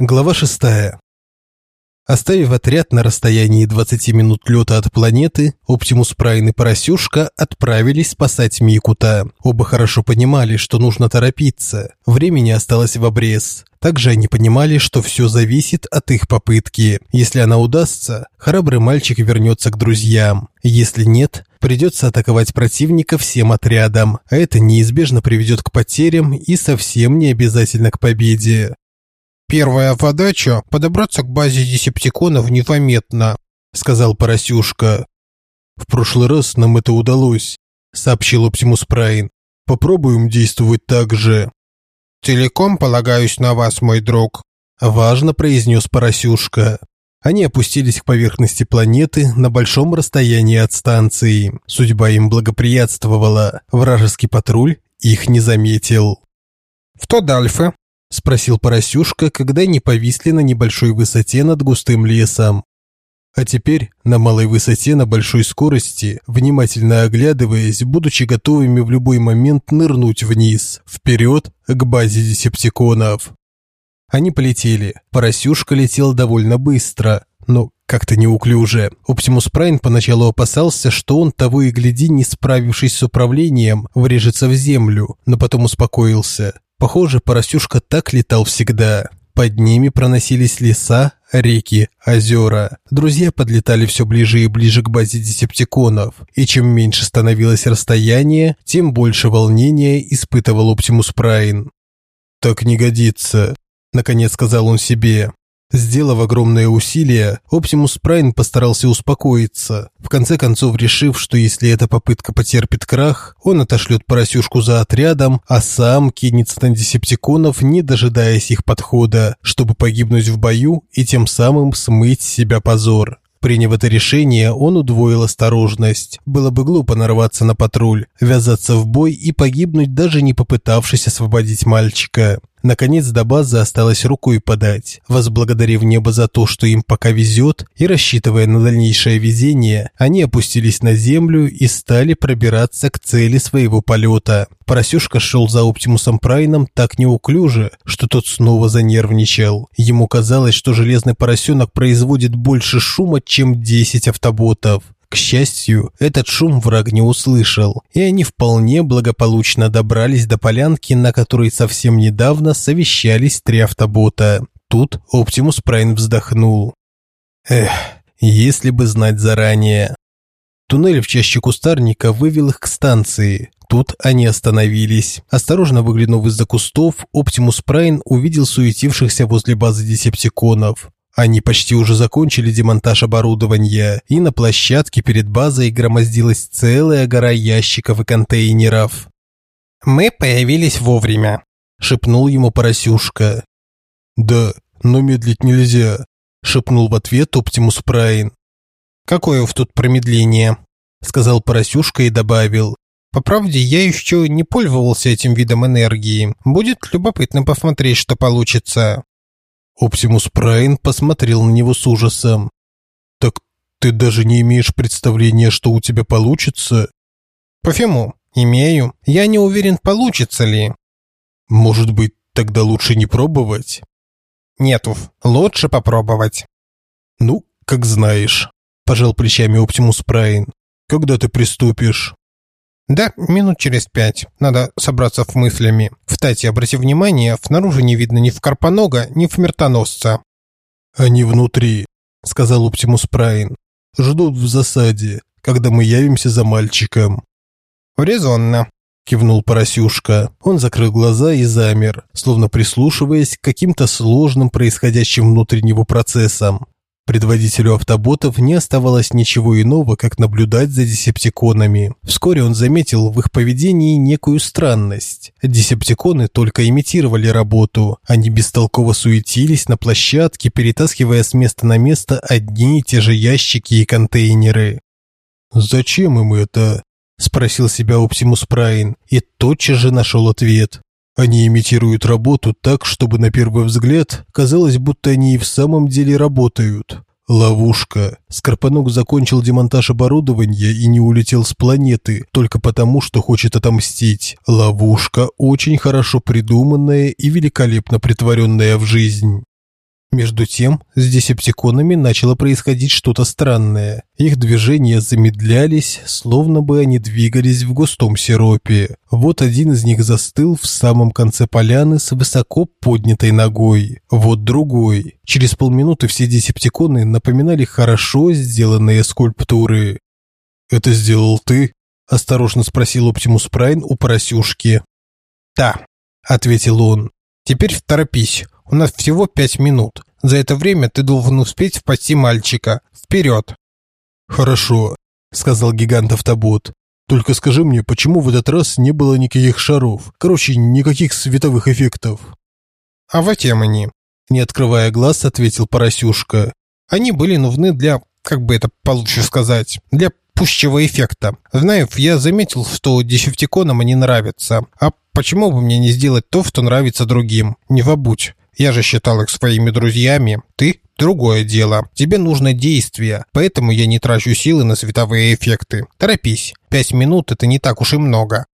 Глава 6. Оставив отряд на расстоянии 20 минут лета от планеты, Оптимус Прайн и Поросюшка отправились спасать Микута. Оба хорошо понимали, что нужно торопиться. Времени осталось в обрез. Также они понимали, что все зависит от их попытки. Если она удастся, храбрый мальчик вернется к друзьям. Если нет, придется атаковать противника всем отрядом, а это неизбежно приведет к потерям и совсем не обязательно к победе. «Первая задача – подобраться к базе десептиконов незаметно», – сказал Поросюшка. «В прошлый раз нам это удалось», – сообщил Оптимус Прайн. «Попробуем действовать так же». «Целиком полагаюсь на вас, мой друг», – важно произнес Поросюшка. Они опустились к поверхности планеты на большом расстоянии от станции. Судьба им благоприятствовала. Вражеский патруль их не заметил. «В Тодальфе – спросил Поросюшка, когда они повисли на небольшой высоте над густым лесом. А теперь, на малой высоте, на большой скорости, внимательно оглядываясь, будучи готовыми в любой момент нырнуть вниз, вперед, к базе десептиконов. Они полетели. Поросюшка летел довольно быстро, но как-то неуклюже. Оптимус Прайн поначалу опасался, что он, того и гляди, не справившись с управлением, врежется в землю, но потом успокоился. Похоже, Поросюшка так летал всегда. Под ними проносились леса, реки, озера. Друзья подлетали все ближе и ближе к базе десептиконов, и чем меньше становилось расстояние, тем больше волнения испытывал Оптимус Прайн. «Так не годится», – наконец сказал он себе. Сделав огромное усилие, Оптимус Прайн постарался успокоиться, в конце концов решив, что если эта попытка потерпит крах, он отошлет поросюшку за отрядом, а сам кинется на десептиконов, не дожидаясь их подхода, чтобы погибнуть в бою и тем самым смыть с себя позор. Приняв это решение, он удвоил осторожность. Было бы глупо нарваться на патруль, ввязаться в бой и погибнуть, даже не попытавшись освободить мальчика. Наконец до базы осталось рукой подать. Возблагодарив небо за то, что им пока везет, и рассчитывая на дальнейшее везение, они опустились на землю и стали пробираться к цели своего полета. Поросюшка шел за Оптимусом Прайном так неуклюже, что тот снова занервничал. Ему казалось, что железный поросенок производит больше шума, чем 10 автоботов. К счастью, этот шум враг не услышал, и они вполне благополучно добрались до полянки, на которой совсем недавно совещались три автобота. Тут Оптимус Прайн вздохнул. Эх, если бы знать заранее. Туннель в чаще кустарника вывел их к станции. Тут они остановились. Осторожно выглянув из-за кустов, Оптимус Прайн увидел суетившихся возле базы десептиконов. Они почти уже закончили демонтаж оборудования, и на площадке перед базой громоздилась целая гора ящиков и контейнеров. «Мы появились вовремя», – шепнул ему Поросюшка. «Да, но медлить нельзя», – шепнул в ответ Оптимус Прайн. «Какое в тут промедление?» – сказал Поросюшка и добавил. «По правде, я еще не пользовался этим видом энергии. Будет любопытно посмотреть, что получится». Оптимус Прайн посмотрел на него с ужасом. «Так ты даже не имеешь представления, что у тебя получится?» «Почему? Имею. Я не уверен, получится ли». «Может быть, тогда лучше не пробовать?» «Нету, лучше попробовать». «Ну, как знаешь», – пожал плечами Оптимус Прайн. «Когда ты приступишь?» Да, минут через пять. Надо собраться с мыслями. Кстати, обрати внимание, снаружи не видно ни в Карпонога, ни в Мертоносца. Они внутри, сказал Оптимус Прайн. Ждут в засаде, когда мы явимся за мальчиком. Резонно, кивнул Поросюшка. Он закрыл глаза и замер, словно прислушиваясь к каким-то сложным происходящим внутри него процессам. Предводителю автоботов не оставалось ничего иного, как наблюдать за десептиконами. Вскоре он заметил в их поведении некую странность. Десептиконы только имитировали работу. Они бестолково суетились на площадке, перетаскивая с места на место одни и те же ящики и контейнеры. «Зачем им это?» – спросил себя Оптимус Прайн и тотчас же нашел ответ. Они имитируют работу так, чтобы на первый взгляд казалось, будто они и в самом деле работают. Ловушка. Скорпанок закончил демонтаж оборудования и не улетел с планеты только потому, что хочет отомстить. Ловушка очень хорошо придуманная и великолепно притворенная в жизнь. Между тем, с десептиконами начало происходить что-то странное. Их движения замедлялись, словно бы они двигались в густом сиропе. Вот один из них застыл в самом конце поляны с высоко поднятой ногой. Вот другой. Через полминуты все десептиконы напоминали хорошо сделанные скульптуры. «Это сделал ты?» – осторожно спросил Оптимус Прайн у поросюшки. «Да», – ответил он. «Теперь торопись, у нас всего пять минут. За это время ты должен успеть спасти мальчика. Вперед!» «Хорошо», – сказал гигант автобот. «Только скажи мне, почему в этот раз не было никаких шаров? Короче, никаких световых эффектов?» «А в этом они?» – не открывая глаз, ответил Поросюшка. «Они были нужны для, как бы это получше сказать, для пущего эффекта. Знаешь, я заметил, что десептиконам они нравятся. А почему бы мне не сделать то, что нравится другим? Не вобудь. Я же считал их своими друзьями. Ты – другое дело. Тебе нужно действие, поэтому я не трачу силы на световые эффекты. Торопись. Пять минут – это не так уж и много.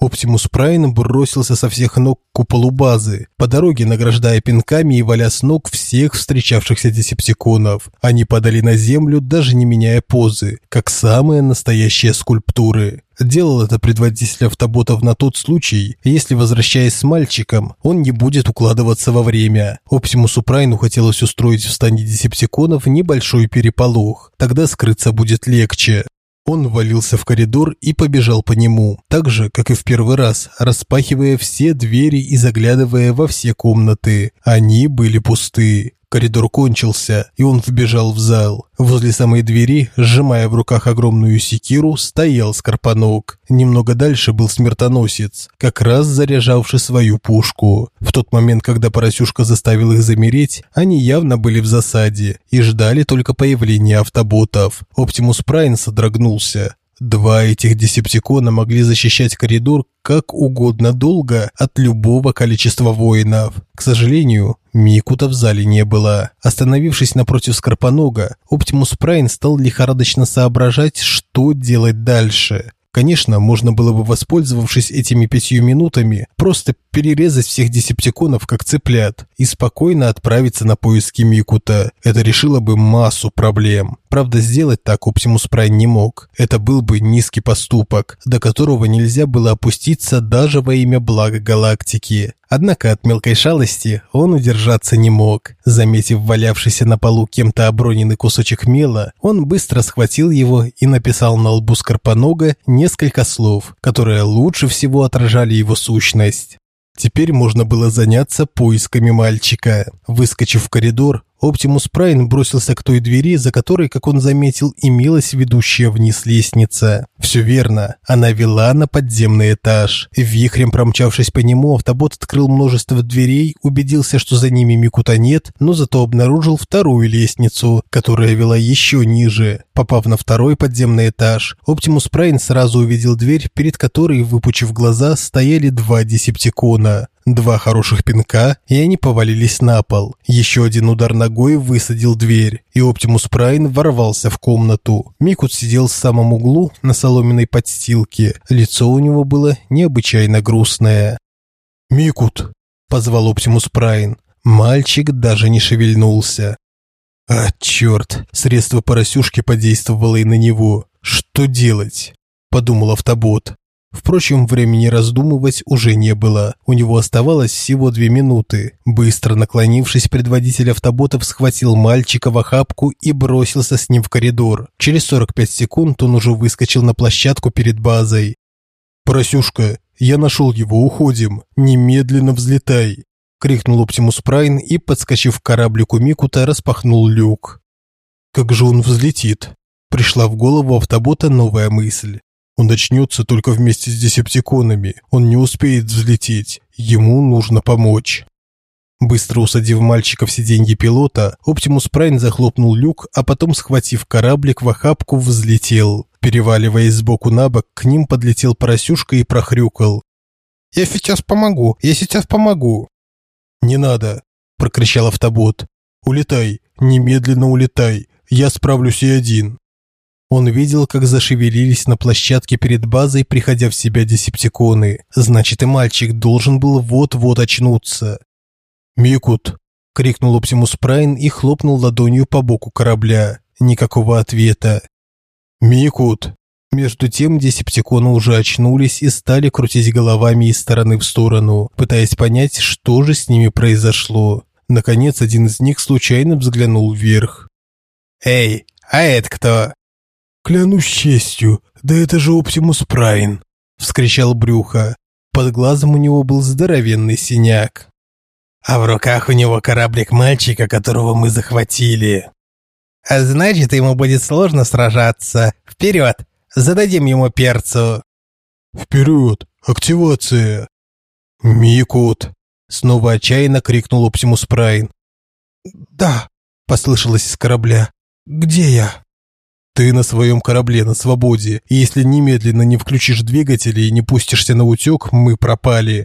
Оптимус Прайн бросился со всех ног к куполу базы, по дороге награждая пинками и валя с ног всех встречавшихся десептиконов. Они падали на землю, даже не меняя позы, как самые настоящие скульптуры. Делал это предводитель автоботов на тот случай, если, возвращаясь с мальчиком, он не будет укладываться во время. Оптимусу Прайну хотелось устроить в стане десептиконов небольшой переполох, тогда скрыться будет легче. Он ввалился в коридор и побежал по нему, так же, как и в первый раз, распахивая все двери и заглядывая во все комнаты. Они были пусты. Коридор кончился, и он вбежал в зал. Возле самой двери, сжимая в руках огромную секиру, стоял Скорпанок. Немного дальше был смертоносец, как раз заряжавший свою пушку. В тот момент, когда Поросюшка заставил их замереть, они явно были в засаде и ждали только появления автоботов. Оптимус Прайн содрогнулся. Два этих десептикона могли защищать коридор как угодно долго от любого количества воинов. К сожалению, Микута в зале не было. Остановившись напротив Скорпонога, Оптимус Прайн стал лихорадочно соображать, что делать дальше. Конечно, можно было бы, воспользовавшись этими пятью минутами, просто перерезать всех десептиконов как цыплят и спокойно отправиться на поиски Микута. Это решило бы массу проблем. Правда, сделать так Оптимус Прайн не мог. Это был бы низкий поступок, до которого нельзя было опуститься даже во имя блага галактики. Однако от мелкой шалости он удержаться не мог. Заметив валявшийся на полу кем-то оброненный кусочек мела, он быстро схватил его и написал на лбу Скорпонога несколько слов, которые лучше всего отражали его сущность. Теперь можно было заняться поисками мальчика. Выскочив в коридор, Оптимус Прайн бросился к той двери, за которой, как он заметил, имелась ведущая вниз лестница. Все верно, она вела на подземный этаж. Вихрем промчавшись по нему, автобот открыл множество дверей, убедился, что за ними Микута нет, но зато обнаружил вторую лестницу, которая вела еще ниже. Попав на второй подземный этаж, Оптимус Прайн сразу увидел дверь, перед которой, выпучив глаза, стояли два десептикона. Два хороших пинка, и они повалились на пол. Еще один удар ногой высадил дверь, и Оптимус Прайн ворвался в комнату. Микут сидел в самом углу на соломенной подстилке. Лицо у него было необычайно грустное. «Микут!» – позвал Оптимус Прайн. Мальчик даже не шевельнулся. «А, черт!» – средство поросюшки подействовало и на него. «Что делать?» – подумал автобот. Впрочем, времени раздумывать уже не было. У него оставалось всего две минуты. Быстро наклонившись, предводитель автоботов схватил мальчика в охапку и бросился с ним в коридор. Через 45 секунд он уже выскочил на площадку перед базой. «Поросюшка, я нашел его, уходим. Немедленно взлетай!» крикнул Оптимус Прайн и, подскочив к кораблику Микута, распахнул люк. «Как же он взлетит?» Пришла в голову автобота новая мысль. Он начнется только вместе с десептиконами. Он не успеет взлететь. Ему нужно помочь. Быстро усадив мальчика в сиденье пилота, Оптимус Прайн захлопнул люк, а потом, схватив кораблик в охапку, взлетел. Переваливаясь сбоку на бок, к ним подлетел поросюшка и прохрюкал. «Я сейчас помогу, я сейчас помогу». «Не надо», – прокричал автобот. «Улетай, немедленно улетай, я справлюсь и один». Он видел, как зашевелились на площадке перед базой, приходя в себя десептиконы. Значит, и мальчик должен был вот-вот очнуться. «Микут!» – крикнул Оптимус Прайн и хлопнул ладонью по боку корабля. Никакого ответа. «Микут!» Между тем десептиконы уже очнулись и стали крутить головами из стороны в сторону, пытаясь понять, что же с ними произошло. Наконец, один из них случайно взглянул вверх. «Эй, а это кто?» «Клянусь честью, да это же Оптимус Прайн!» – вскричал Брюха. Под глазом у него был здоровенный синяк. «А в руках у него кораблик мальчика, которого мы захватили. А значит, ему будет сложно сражаться. Вперед! Зададим ему перцу!» «Вперед! Активация!» «Микут!» – снова отчаянно крикнул Оптимус Прайн. «Да!» – послышалось из корабля. «Где я?» Ты на своем корабле на свободе, и если немедленно не включишь двигатели и не пустишься на утек, мы пропали.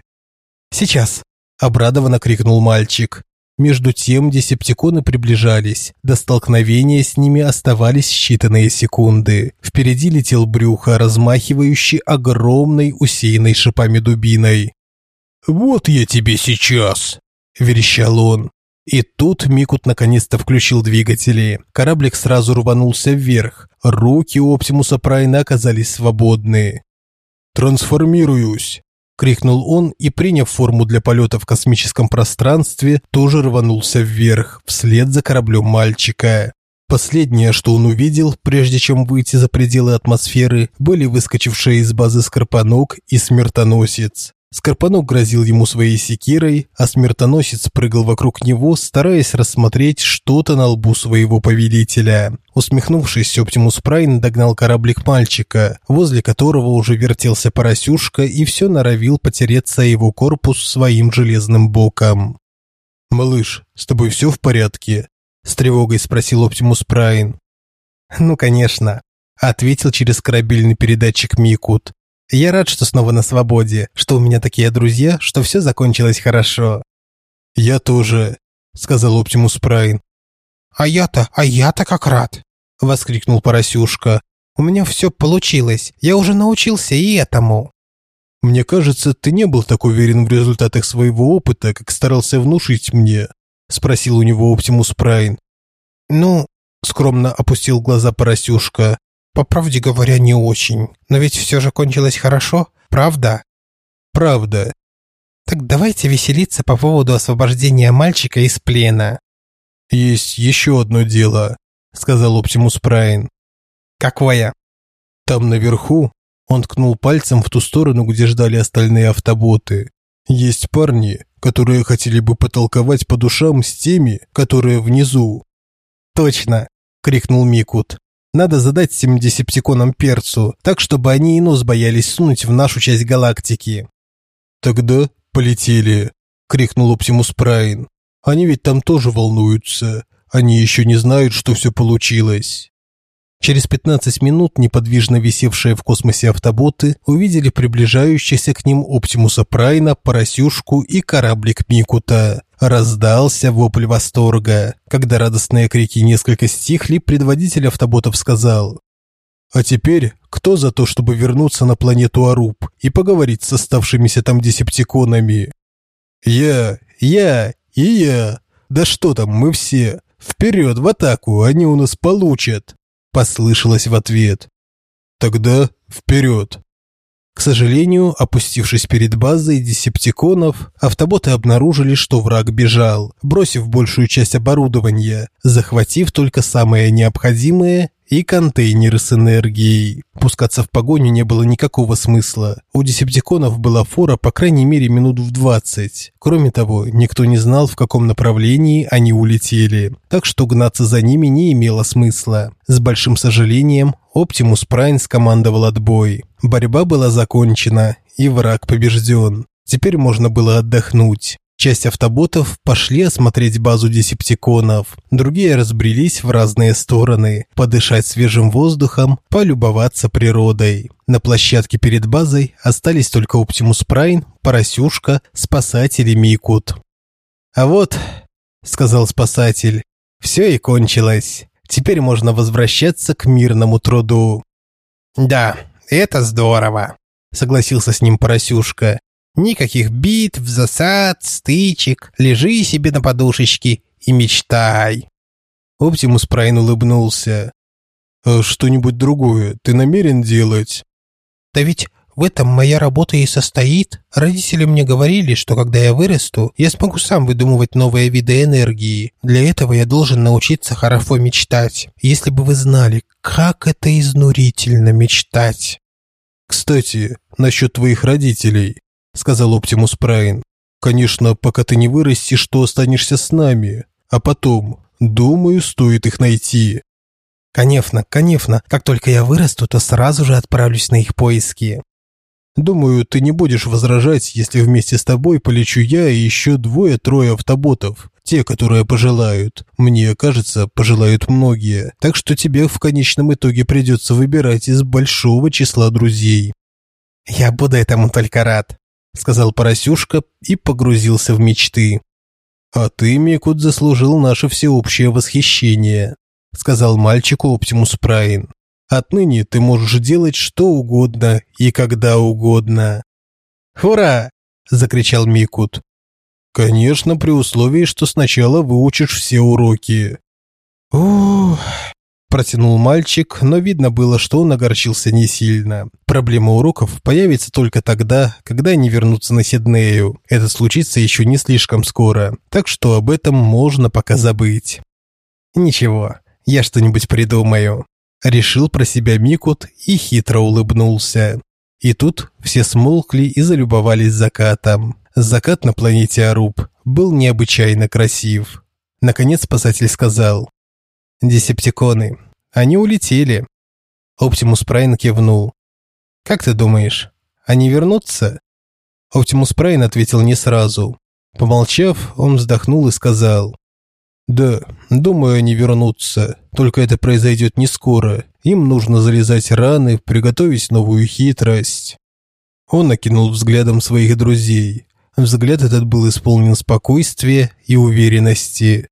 Сейчас, обрадованно крикнул мальчик. Между тем десептиконы приближались. До столкновения с ними оставались считанные секунды. Впереди летел брюхо, размахивающий огромной усеянной шипами дубиной. «Вот я тебе сейчас!» – верещал он. И тут Микут наконец-то включил двигатели. Кораблик сразу рванулся вверх. Руки Оптимуса Прайна оказались свободны. «Трансформируюсь!» – крикнул он и, приняв форму для полета в космическом пространстве, тоже рванулся вверх, вслед за кораблем мальчика. Последнее, что он увидел, прежде чем выйти за пределы атмосферы, были выскочившие из базы Скорпанок и Смертоносец. Скорпанок грозил ему своей секирой, а смертоносец прыгал вокруг него, стараясь рассмотреть что-то на лбу своего повелителя. Усмехнувшись, Оптимус Прайн догнал кораблик мальчика, возле которого уже вертелся поросюшка и все норовил потереться его корпус своим железным боком. «Малыш, с тобой все в порядке?» – с тревогой спросил Оптимус Прайн. «Ну, конечно», – ответил через корабельный передатчик Микут. Я рад, что снова на свободе, что у меня такие друзья, что все закончилось хорошо. Я тоже, сказал Оптимус Прайн. А я-то, а я-то как рад, воскликнул Поросюшка. У меня все получилось. Я уже научился и этому. Мне кажется, ты не был так уверен в результатах своего опыта, как старался внушить мне, спросил у него Оптимус Прайн. Ну, скромно опустил глаза Поросюшка. По правде говоря, не очень. Но ведь все же кончилось хорошо, правда? Правда. Так давайте веселиться по поводу освобождения мальчика из плена. Есть еще одно дело, сказал Оптимус Прайн. Какое? Там наверху он ткнул пальцем в ту сторону, где ждали остальные автоботы. Есть парни, которые хотели бы потолковать по душам с теми, которые внизу. Точно, крикнул Микут. Надо задать всем десептиконам перцу, так чтобы они и нос боялись сунуть в нашу часть галактики. Тогда полетели, крикнул Оптимус Прайн. Они ведь там тоже волнуются. Они еще не знают, что все получилось. Через 15 минут неподвижно висевшие в космосе автоботы увидели приближающихся к ним Оптимуса Прайна, Поросюшку и кораблик Микута. Раздался вопль восторга. Когда радостные крики несколько стихли, предводитель автоботов сказал «А теперь кто за то, чтобы вернуться на планету Аруб и поговорить с оставшимися там десептиконами?» «Я, я и я. Да что там, мы все. Вперед, в атаку, они у нас получат!» Послышалось в ответ. «Тогда вперед!» К сожалению, опустившись перед базой десептиконов, автоботы обнаружили, что враг бежал, бросив большую часть оборудования, захватив только самое необходимое и контейнеры с энергией. Пускаться в погоню не было никакого смысла. У десептиконов была фора по крайней мере минут в 20. Кроме того, никто не знал, в каком направлении они улетели, так что гнаться за ними не имело смысла. С большим сожалением Оптимус Прайн скомандовал отбой. Борьба была закончена, и враг побежден. Теперь можно было отдохнуть. Часть автоботов пошли осмотреть базу десептиконов, другие разбрелись в разные стороны, подышать свежим воздухом, полюбоваться природой. На площадке перед базой остались только Оптимус Прайн, Поросюшка, спасатель и Микут. «А вот», — сказал спасатель, — «все и кончилось». Теперь можно возвращаться к мирному труду. Да, это здорово, согласился с ним Поросюшка. Никаких битв, засад, стычек. Лежи себе на подушечке и мечтай. Оптимус Прайн улыбнулся. «А что-нибудь другое ты намерен делать?» «Да ведь в этом моя работа и состоит. Родители мне говорили, что когда я вырасту, я смогу сам выдумывать новые виды энергии. Для этого я должен научиться хорошо мечтать. Если бы вы знали, как это изнурительно мечтать. Кстати, насчет твоих родителей, сказал Оптимус Прайн. Конечно, пока ты не вырастешь, то останешься с нами. А потом, думаю, стоит их найти. Конечно, конечно. Как только я вырасту, то сразу же отправлюсь на их поиски. Думаю, ты не будешь возражать, если вместе с тобой полечу я и еще двое-трое автоботов. Те, которые пожелают. Мне кажется, пожелают многие. Так что тебе в конечном итоге придется выбирать из большого числа друзей. Я буду этому только рад, сказал Поросюшка и погрузился в мечты. А ты, Микут, заслужил наше всеобщее восхищение, сказал мальчику Оптимус Прайн. Отныне ты можешь делать что угодно и когда угодно. «Ура!» – закричал Микут. «Конечно, при условии, что сначала выучишь все уроки». «Ух!» – протянул мальчик, но видно было, что он огорчился не сильно. Проблема уроков появится только тогда, когда они вернутся на Сиднею. Это случится еще не слишком скоро, так что об этом можно пока забыть. «Ничего, я что-нибудь придумаю». Решил про себя Микут и хитро улыбнулся. И тут все смолкли и залюбовались закатом. Закат на планете Аруб был необычайно красив. Наконец спасатель сказал. «Десептиконы. Они улетели». Оптимус Прайн кивнул. «Как ты думаешь, они вернутся?» Оптимус Прайн ответил не сразу. Помолчав, он вздохнул и сказал. Да, думаю, они вернутся. Только это произойдет не скоро. Им нужно залезать раны, приготовить новую хитрость. Он окинул взглядом своих друзей. Взгляд этот был исполнен спокойствия и уверенности.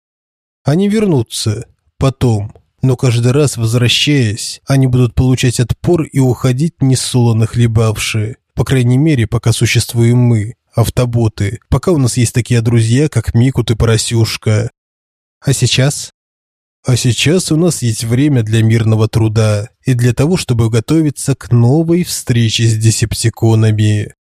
Они вернутся. Потом. Но каждый раз, возвращаясь, они будут получать отпор и уходить несолоно хлебавшие. По крайней мере, пока существуем мы, автоботы. Пока у нас есть такие друзья, как Микут и Поросюшка. А сейчас? А сейчас у нас есть время для мирного труда и для того, чтобы готовиться к новой встрече с десептиконами.